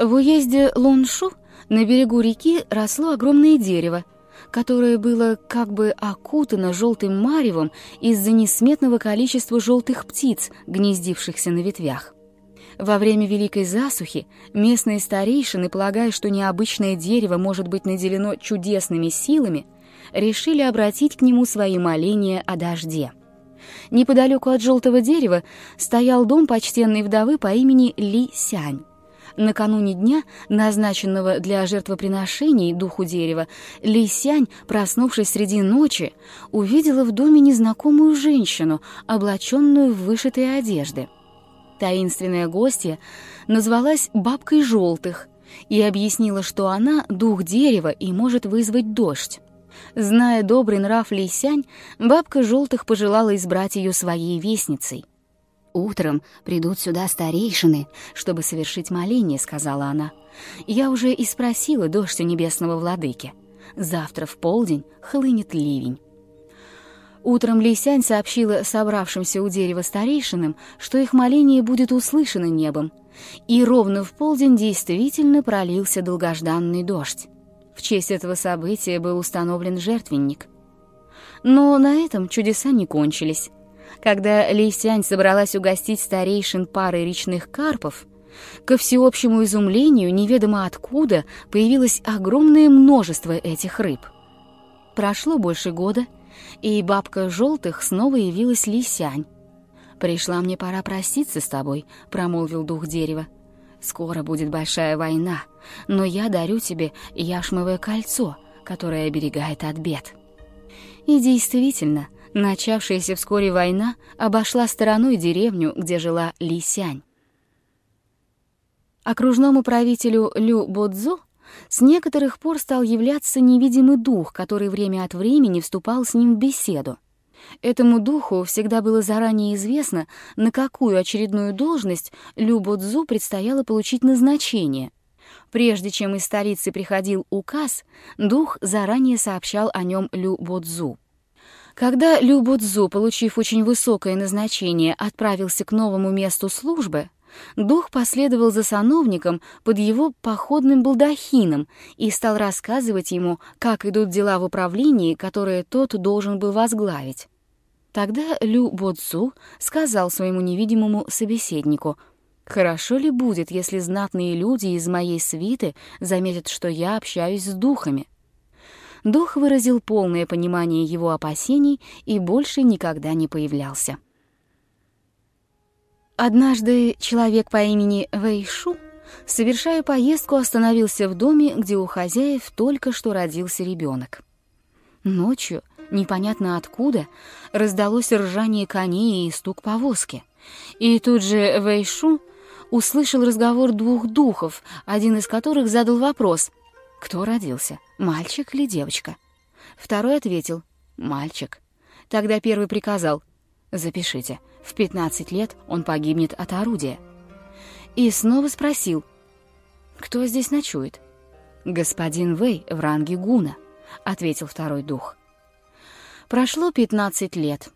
В уезде Лоншу на берегу реки росло огромное дерево, которое было как бы окутано желтым маревом из-за несметного количества желтых птиц, гнездившихся на ветвях. Во время Великой засухи местные старейшины, полагая, что необычное дерево может быть наделено чудесными силами, решили обратить к нему свои моления о дожде. Неподалеку от желтого дерева стоял дом почтенной вдовы по имени Ли Сянь. Накануне дня, назначенного для жертвоприношений духу дерева, Ли Сянь, проснувшись среди ночи, увидела в доме незнакомую женщину, облаченную в вышитые одежды. Таинственная гостья назвалась «бабкой желтых» и объяснила, что она — дух дерева и может вызвать дождь. Зная добрый нрав Лисянь, бабка желтых пожелала избрать ее своей вестницей. «Утром придут сюда старейшины, чтобы совершить моление», — сказала она. «Я уже и спросила дождь у небесного владыки. Завтра в полдень хлынет ливень». Утром Лисянь сообщила собравшимся у дерева старейшинам, что их моление будет услышано небом, и ровно в полдень действительно пролился долгожданный дождь. В честь этого события был установлен жертвенник. Но на этом чудеса не кончились. Когда Лисянь собралась угостить старейшин парой речных карпов, ко всеобщему изумлению неведомо откуда появилось огромное множество этих рыб. Прошло больше года — и бабка желтых снова явилась Лисянь. «Пришла мне пора проститься с тобой», — промолвил дух дерева. «Скоро будет большая война, но я дарю тебе яшмовое кольцо, которое оберегает от бед». И действительно, начавшаяся вскоре война обошла стороной деревню, где жила Лисянь. Окружному правителю Лю Бодзу с некоторых пор стал являться невидимый дух, который время от времени вступал с ним в беседу. Этому духу всегда было заранее известно, на какую очередную должность Лю Бодзу предстояло получить назначение. Прежде чем из столицы приходил указ, дух заранее сообщал о нем Лю Бодзу. Когда Лю Бодзу, получив очень высокое назначение, отправился к новому месту службы, Дух последовал за сановником под его походным балдахином и стал рассказывать ему, как идут дела в управлении, которое тот должен был возглавить. Тогда Лю Боцу сказал своему невидимому собеседнику, «Хорошо ли будет, если знатные люди из моей свиты заметят, что я общаюсь с духами?» Дух выразил полное понимание его опасений и больше никогда не появлялся. Однажды человек по имени Вэйшу, совершая поездку, остановился в доме, где у хозяев только что родился ребенок. Ночью, непонятно откуда, раздалось ржание коней и стук повозки. И тут же Вэйшу услышал разговор двух духов, один из которых задал вопрос «Кто родился, мальчик или девочка?» Второй ответил «Мальчик». Тогда первый приказал «Запишите, в 15 лет он погибнет от орудия. И снова спросил, кто здесь ночует? «Господин Вэй в ранге гуна», — ответил второй дух. Прошло 15 лет.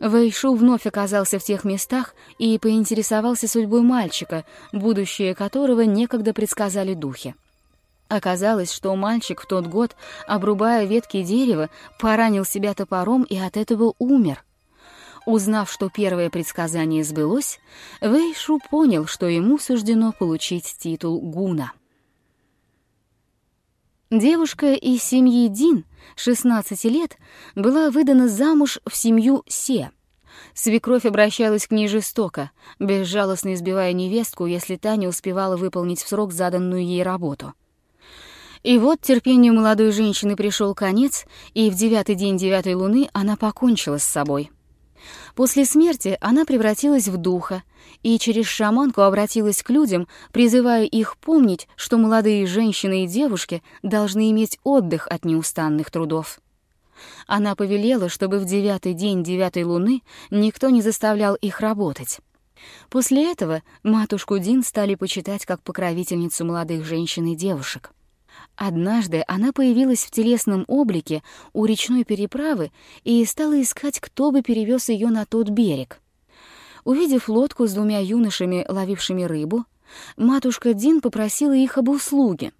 Вэйшу вновь оказался в тех местах и поинтересовался судьбой мальчика, будущее которого некогда предсказали духи. Оказалось, что мальчик в тот год, обрубая ветки дерева, поранил себя топором и от этого умер. Узнав, что первое предсказание сбылось, Вэйшу понял, что ему суждено получить титул гуна. Девушка из семьи Дин, 16 лет, была выдана замуж в семью Се. Свекровь обращалась к ней жестоко, безжалостно избивая невестку, если та не успевала выполнить в срок заданную ей работу. И вот терпению молодой женщины пришел конец, и в девятый день девятой луны она покончила с собой — После смерти она превратилась в духа и через шаманку обратилась к людям, призывая их помнить, что молодые женщины и девушки должны иметь отдых от неустанных трудов. Она повелела, чтобы в девятый день девятой луны никто не заставлял их работать. После этого матушку Дин стали почитать как покровительницу молодых женщин и девушек. Однажды она появилась в телесном облике у речной переправы и стала искать, кто бы перевез ее на тот берег. Увидев лодку с двумя юношами, ловившими рыбу, матушка Дин попросила их об услуге.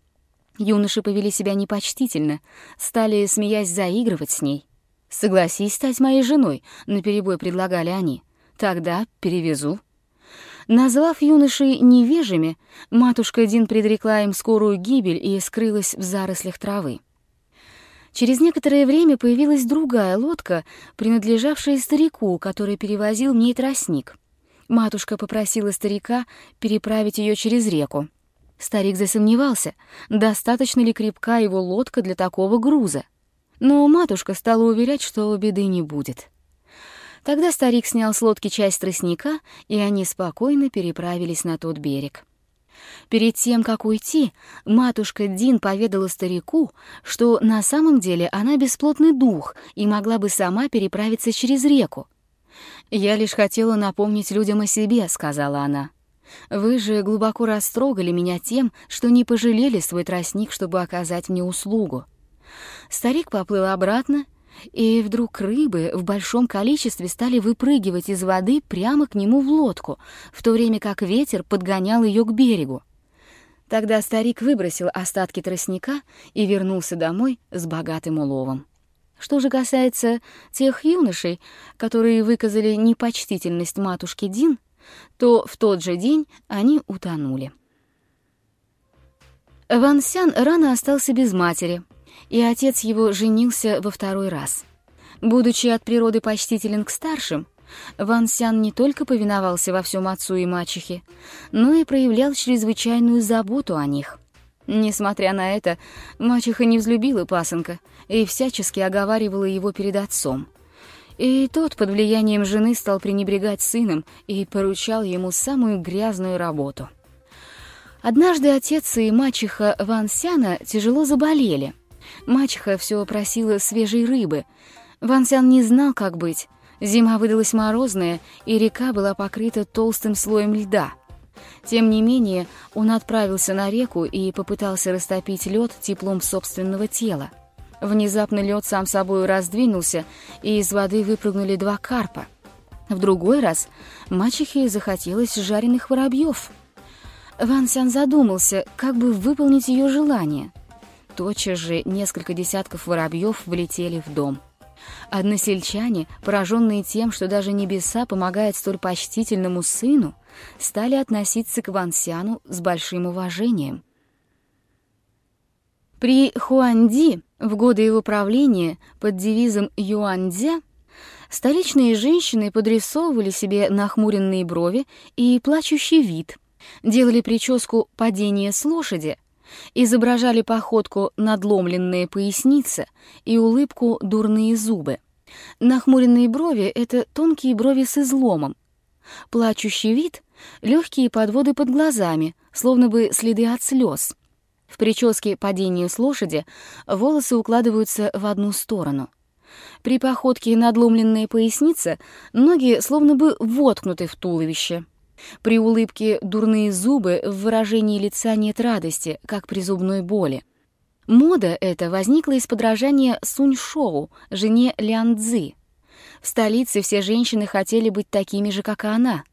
Юноши повели себя непочтительно, стали, смеясь, заигрывать с ней. «Согласись стать моей женой», — наперебой предлагали они. «Тогда перевезу». Назвав юношей невежими, матушка Дин предрекла им скорую гибель и скрылась в зарослях травы. Через некоторое время появилась другая лодка, принадлежавшая старику, который перевозил в ней тростник. Матушка попросила старика переправить ее через реку. Старик засомневался, достаточно ли крепка его лодка для такого груза. Но матушка стала уверять, что беды не будет. Тогда старик снял с лодки часть тростника, и они спокойно переправились на тот берег. Перед тем, как уйти, матушка Дин поведала старику, что на самом деле она бесплотный дух и могла бы сама переправиться через реку. «Я лишь хотела напомнить людям о себе», — сказала она. «Вы же глубоко растрогали меня тем, что не пожалели свой тростник, чтобы оказать мне услугу». Старик поплыл обратно, и вдруг рыбы в большом количестве стали выпрыгивать из воды прямо к нему в лодку, в то время как ветер подгонял ее к берегу. Тогда старик выбросил остатки тростника и вернулся домой с богатым уловом. Что же касается тех юношей, которые выказали непочтительность матушке Дин, то в тот же день они утонули. Ван Сян рано остался без матери — и отец его женился во второй раз. Будучи от природы почтителен к старшим, Ван Сян не только повиновался во всем отцу и мачехе, но и проявлял чрезвычайную заботу о них. Несмотря на это, мачеха не взлюбила пасынка и всячески оговаривала его перед отцом. И тот под влиянием жены стал пренебрегать сыном и поручал ему самую грязную работу. Однажды отец и мачеха Ван Сяна тяжело заболели — Мачеха все просила свежей рыбы. Ван Сян не знал, как быть. Зима выдалась морозная, и река была покрыта толстым слоем льда. Тем не менее, он отправился на реку и попытался растопить лед теплом собственного тела. Внезапно лед сам собой раздвинулся, и из воды выпрыгнули два карпа. В другой раз мачехе захотелось жареных воробьев. Ван Сян задумался, как бы выполнить ее желание — Тотчас же несколько десятков воробьев влетели в дом. Односельчане, пораженные тем, что даже небеса помогают столь почтительному сыну, стали относиться к Вансяну с большим уважением. При Хуанди в годы его правления под девизом Юаньцзя столичные женщины подрисовывали себе нахмуренные брови и плачущий вид, делали прическу «падение с лошади», изображали походку надломленные поясница и улыбку дурные зубы. Нахмуренные брови — это тонкие брови с изломом. Плачущий вид — легкие подводы под глазами, словно бы следы от слез. В прическе падению с лошади волосы укладываются в одну сторону. При походке надломленная поясница ноги словно бы воткнуты в туловище — при улыбке дурные зубы, в выражении лица нет радости, как при зубной боли. Мода эта возникла из подражания Сунь-Шоу, жене Лян Цзы. В столице все женщины хотели быть такими же, как и она,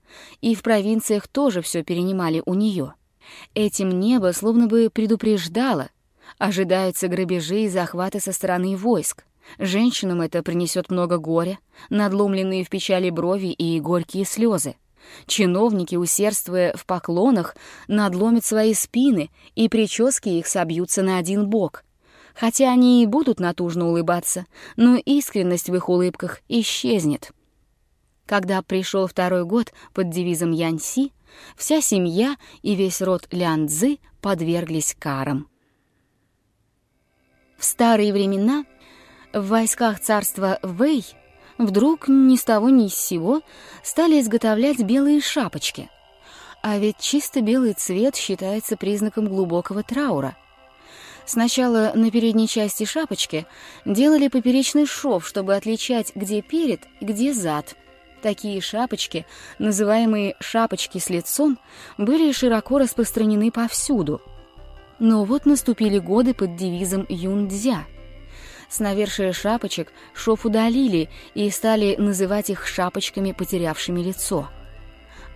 и в провинциях тоже все перенимали у нее. Этим небо словно бы предупреждало. Ожидаются грабежи и захваты со стороны войск. Женщинам это принесет много горя, надломленные в печали брови и горькие слезы. Чиновники, усердствуя в поклонах, надломят свои спины, и прически их собьются на один бок. Хотя они и будут натужно улыбаться, но искренность в их улыбках исчезнет. Когда пришел второй год под девизом Яньси, вся семья и весь род Лянцзы подверглись карам. В старые времена в войсках царства Вэй вдруг ни с того ни с сего стали изготовлять белые шапочки. А ведь чисто белый цвет считается признаком глубокого траура. Сначала на передней части шапочки делали поперечный шов, чтобы отличать, где перед где зад. Такие шапочки, называемые «шапочки с лицом», были широко распространены повсюду. Но вот наступили годы под девизом «Юнцзя», с навершия шапочек шов удалили и стали называть их шапочками, потерявшими лицо.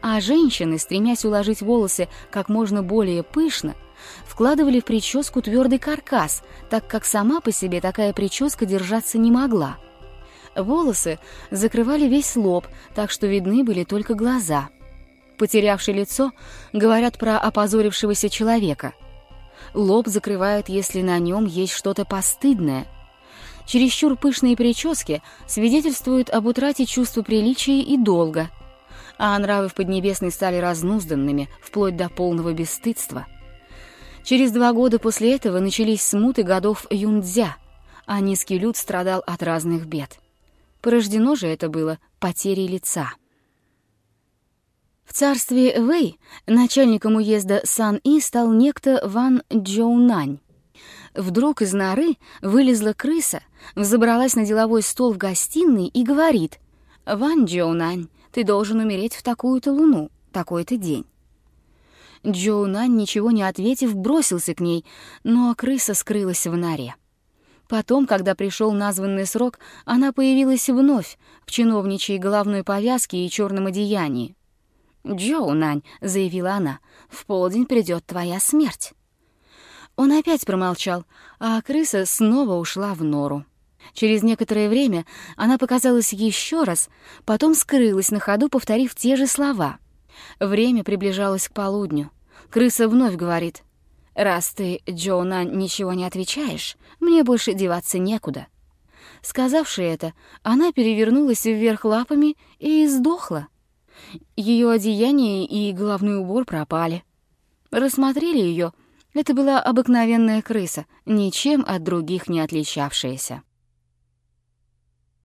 А женщины, стремясь уложить волосы как можно более пышно, вкладывали в прическу твердый каркас, так как сама по себе такая прическа держаться не могла. Волосы закрывали весь лоб, так что видны были только глаза. Потерявший лицо говорят про опозорившегося человека. Лоб закрывают, если на нем есть что-то постыдное. Чересчур пышные прически свидетельствуют об утрате чувства приличия и долга, а нравы в Поднебесной стали разнузданными, вплоть до полного бесстыдства. Через два года после этого начались смуты годов Юнцзя, а низкий люд страдал от разных бед. Порождено же это было потерей лица. В царстве Вэй начальником уезда Сан-И стал некто Ван Джоунань. Вдруг из норы вылезла крыса, взобралась на деловой стол в гостиной и говорит «Ван Джоунань, ты должен умереть в такую-то луну, такой-то день». Джоунань, ничего не ответив, бросился к ней, но крыса скрылась в норе. Потом, когда пришел названный срок, она появилась вновь в чиновничьей головной повязке и черном одеянии. «Джоунань», — заявила она, — «в полдень придет твоя смерть». Он опять промолчал, а крыса снова ушла в нору. Через некоторое время она показалась еще раз, потом скрылась на ходу, повторив те же слова. Время приближалось к полудню. Крыса вновь говорит, «Раз ты, Джоуна, ничего не отвечаешь, мне больше деваться некуда». Сказавши это, она перевернулась вверх лапами и сдохла. Ее одеяние и головной убор пропали. Рассмотрели ее. Это была обыкновенная крыса, ничем от других не отличавшаяся.